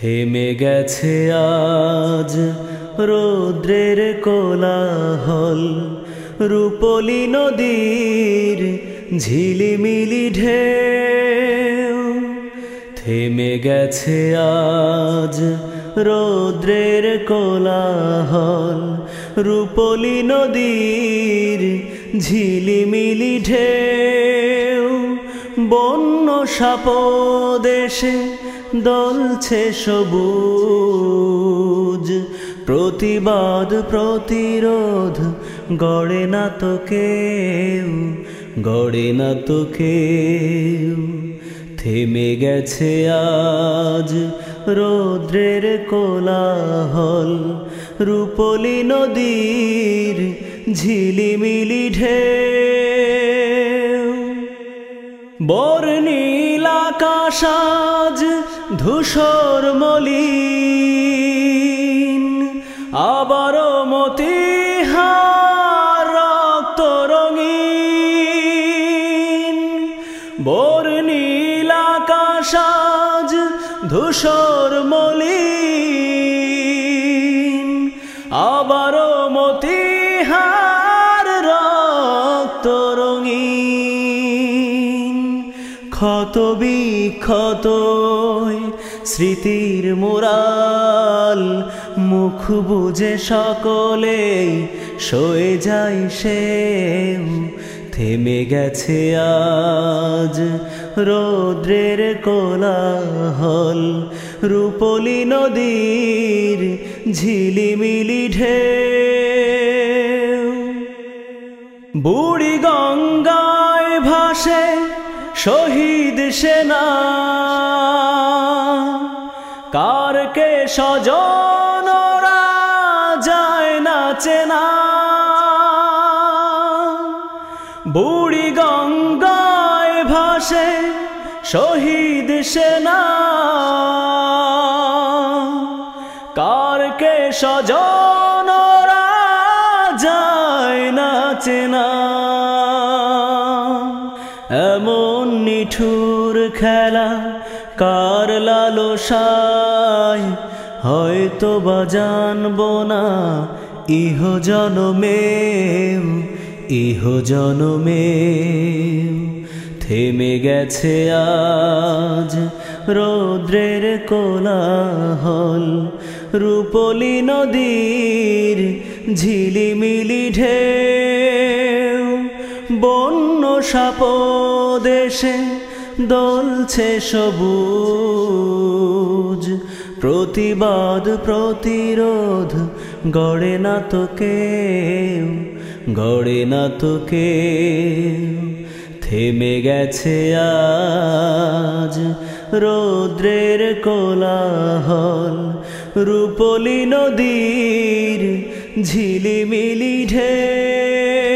থেমে গেছে আজ রৌদ্রের কোলাহল। রূপলি নদীর ঝিলিমিলি ঢেউ। থেমে গেছে আজ রৌদ্রের কোলাহল। রূপলি নদীর ঝিলিমিলি ঢেউ। বন্য সাপদেশে দলছে সবুজ। প্রতিবাদ, প্রতিরোধ, গড়ে না তো কেউ, গড়ে না তো কেউ। থেমে গেছে আজ রৌদ্রের কোলাহল, রূপলি নদীর ঝিলিমিলি ঢেউ। বর্ণিল আকাশ আজ ধূসর মলিন। আবারও মতিহার রক্ত রঙিন। বর্ণিল আকাশ আজ ধূসর মলিন। আবারও মতিহার ক্ষত বিক্ষত স্মৃতির মোরাল। মুখ বুঝে সকলেই সয়ে যায় সে থেমে গেছে আজ রৌদ্রের কোলাহল। রূপলি নদীর ঝিলিমিলি ঢেউ। বুড়ি গঙ্গায় ভাসে শহীদ সেনা। কারকে স্বজনরা যায় না চেনা। বুড়ি গঙ্গায় ভাসে শহীদ সেনা। কারকে স্বজনরা যায় না চেনা। এমন নিঠুর খেলা কার লালসায় হয়তো বা জানব না। ইহ জনমে ইহ জনমে থেমে গেছে আজ রৌদ্রের কোলাহল। রূপলি নদীর ঝিলিমিলি ঢেউ বন্য সাপদেশে দলছে সবুজ। প্রতিবাদ, প্রতিরোধ, গড়ে না তো কেউ, গড়ে না তো কেউ। থেমে গেছে আজ রৌদ্রের কোলাহল, রূপলি নদীর ঝিলিমিলি ঢেউ।